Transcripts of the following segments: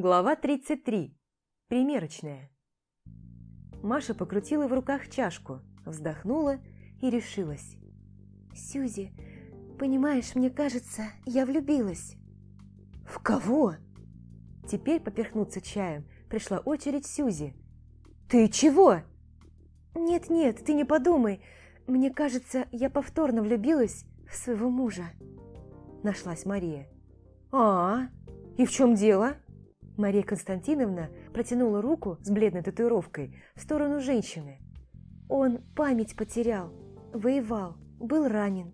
Глава 33. Примерочная. Маша покрутила в руках чашку, вздохнула и решилась. «Сюзи, понимаешь, мне кажется, я влюбилась». «В кого?» Теперь поперхнуться чаем пришла очередь Сюзи. «Ты чего?» «Нет-нет, ты не подумай. Мне кажется, я повторно влюбилась в своего мужа». Нашлась Мария. «А, и в чем дело?» Мария Константиновна протянула руку с бледной татуировкой в сторону женщины. «Он память потерял, воевал, был ранен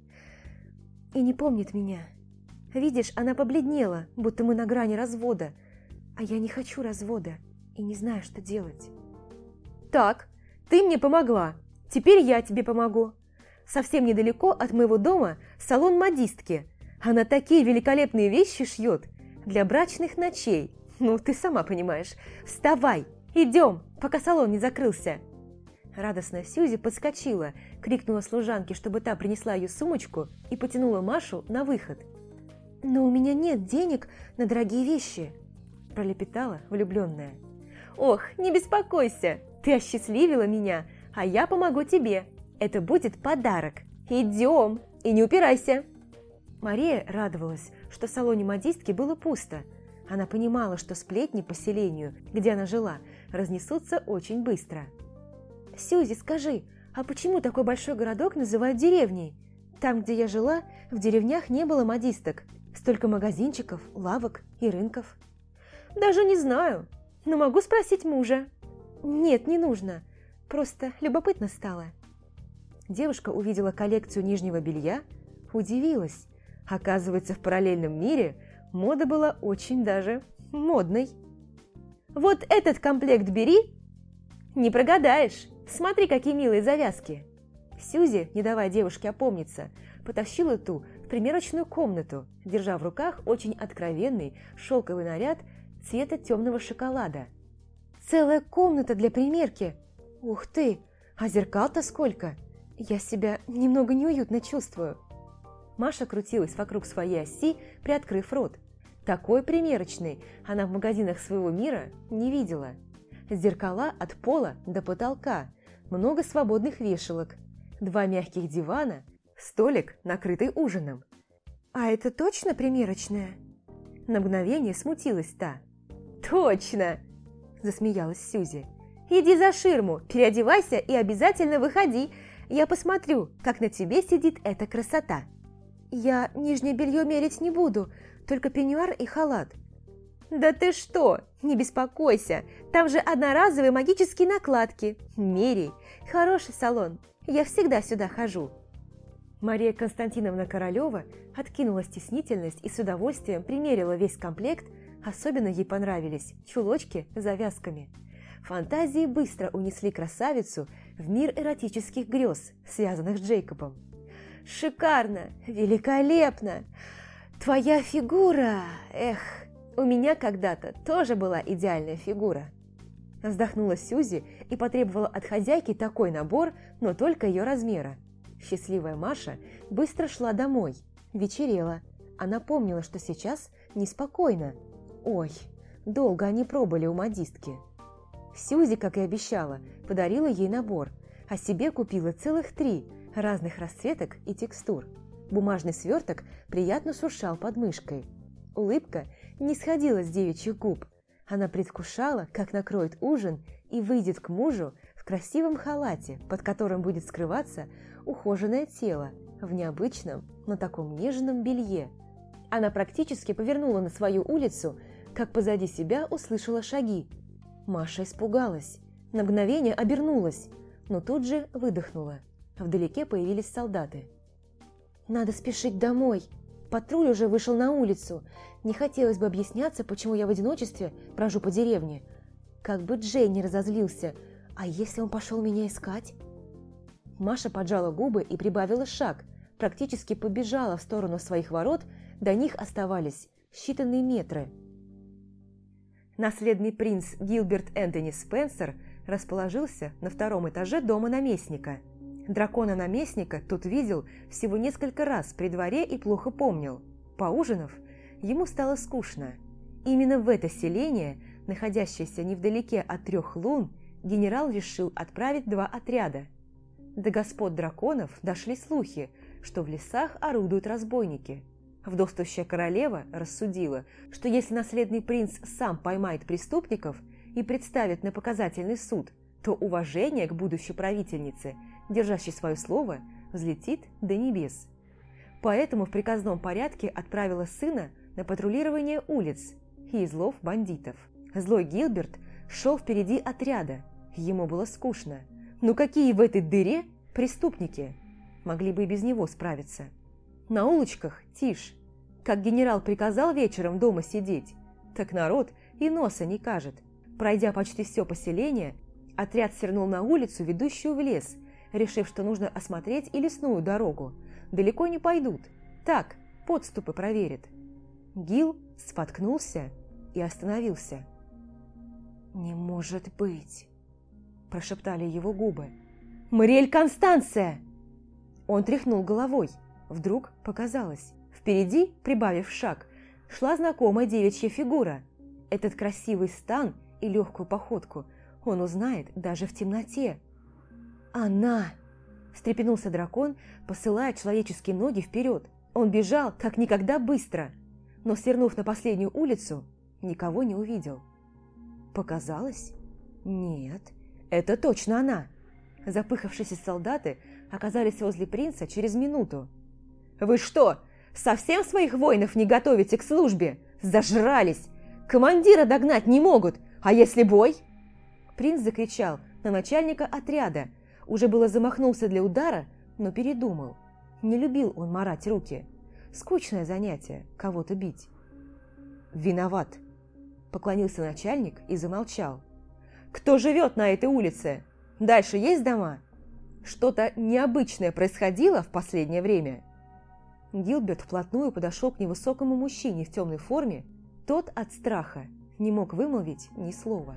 и не помнит меня. Видишь, она побледнела, будто мы на грани развода, а я не хочу развода и не знаю, что делать». «Так, ты мне помогла, теперь я тебе помогу. Совсем недалеко от моего дома салон модистки. Она такие великолепные вещи шьет для брачных ночей». «Ну, ты сама понимаешь. Вставай! Идем, пока салон не закрылся!» Радостная Сьюзи подскочила, крикнула служанке, чтобы та принесла ее сумочку и потянула Машу на выход. «Но у меня нет денег на дорогие вещи», – пролепетала влюбленная. «Ох, не беспокойся, ты осчастливила меня, а я помогу тебе. Это будет подарок. Идем и не упирайся!» Мария радовалась, что в салоне модистки было пусто – она понимала, что сплетни по селению, где она жила, разнесутся очень быстро. «Сюзи, скажи, а почему такой большой городок называют деревней? Там, где я жила, в деревнях не было модисток, столько магазинчиков, лавок и рынков». «Даже не знаю, но могу спросить мужа». «Нет, не нужно, просто любопытно стало». Девушка увидела коллекцию нижнего белья, удивилась. Оказывается, в параллельном мире – мода была очень даже модной. «Вот этот комплект бери!» «Не прогадаешь! Смотри, какие милые завязки!» Сюзи, не давая девушке опомниться, потащила ту в примерочную комнату, держа в руках очень откровенный шелковый наряд цвета темного шоколада. «Целая комната для примерки! Ух ты! А зеркал-то сколько! Я себя немного неуютно чувствую!» Маша крутилась вокруг своей оси, приоткрыв рот. Такой примерочной она в магазинах своего мира не видела. Зеркала от пола до потолка, много свободных вешалок, два мягких дивана, столик, накрытый ужином. «А это точно примерочная?» На мгновение смутилась та. «Точно!» – засмеялась Сюзи. «Иди за ширму, переодевайся и обязательно выходи. Я посмотрю, как на тебе сидит эта красота». «Я нижнее белье мерить не буду, только пеньюар и халат». «Да ты что? Не беспокойся, там же одноразовые магические накладки. Мерей, хороший салон, я всегда сюда хожу». Мария Константиновна Королева откинула стеснительность и с удовольствием примерила весь комплект, особенно ей понравились чулочки с завязками. Фантазии быстро унесли красавицу в мир эротических грез, связанных с Джейкобом. Шикарно! Великолепно! Твоя фигура! Эх, у меня когда-то тоже была идеальная фигура. Вздохнула Сюзи и потребовала от хозяйки такой набор, но только ее размера. Счастливая Маша быстро шла домой. Вечерело. Она помнила, что сейчас неспокойно. Ой, долго они пробыли у модистки. Сюзи, как и обещала, подарила ей набор, а себе купила целых три – разных расцветок и текстур. Бумажный сверток приятно шуршал под мышкой. Улыбка не сходила с девичьих губ. Она предвкушала, как накроет ужин и выйдет к мужу в красивом халате, под которым будет скрываться ухоженное тело в необычном, но таком нежном белье. Она практически повернула на свою улицу, как позади себя услышала шаги. Маша испугалась, на мгновение обернулась, но тут же выдохнула. Вдалеке появились солдаты. «Надо спешить домой. Патруль уже вышел на улицу. Не хотелось бы объясняться, почему я в одиночестве брожу по деревне. Как бы Джей не разозлился. А если он пошел меня искать?» Маша поджала губы и прибавила шаг, практически побежала в сторону своих ворот, до них оставались считанные метры. Наследный принц Гилберт Энтони Спенсер расположился на втором этаже дома наместника – Дракона-наместника тут видел всего несколько раз при дворе и плохо помнил. Поужинав, ему стало скучно. Именно в это селение, находящееся невдалеке от трех лун, генерал решил отправить два отряда. До господ драконов дошли слухи, что в лесах орудуют разбойники. Вдовствующая королева рассудила, что если наследный принц сам поймает преступников и представит на показательный суд, то уважение к будущей правительнице, держащей свое слово, взлетит до небес. Поэтому в приказном порядке отправила сына на патрулирование улиц и излов бандитов. Злой Гилберт шел впереди отряда, ему было скучно. Ну какие в этой дыре преступники? Могли бы и без него справиться. На улочках тишь. Как генерал приказал вечером дома сидеть, так народ и носа не кажет. Пройдя почти все поселение, отряд свернул на улицу, ведущую в лес, решив, что нужно осмотреть и лесную дорогу. Далеко не пойдут. Так, подступы проверят. Гил споткнулся и остановился. «Не может быть!» – прошептали его губы. «Мариэль Констанция!» Он тряхнул головой. Вдруг показалось. Впереди, прибавив шаг, шла знакомая девичья фигура. Этот красивый стан и легкую походку он узнает даже в темноте. «Она!» – встрепенулся дракон, посылая человеческие ноги вперед. Он бежал, как никогда быстро, но, свернув на последнюю улицу, никого не увидел. Показалось? Нет, это точно она. Запыхавшиеся солдаты оказались возле принца через минуту. «Вы что, совсем своих воинов не готовите к службе? Зажрались! Командира догнать не могут, а если бой?» Принц закричал на начальника отряда, уже было замахнулся для удара, но передумал. Не любил он марать руки. Скучное занятие – кого-то бить. «Виноват», – поклонился начальник и замолчал. «Кто живет на этой улице? Дальше есть дома?» Что-то необычное происходило в последнее время. Гилберт вплотную подошел к невысокому мужчине в темной форме. Тот от страха не мог вымолвить ни слова.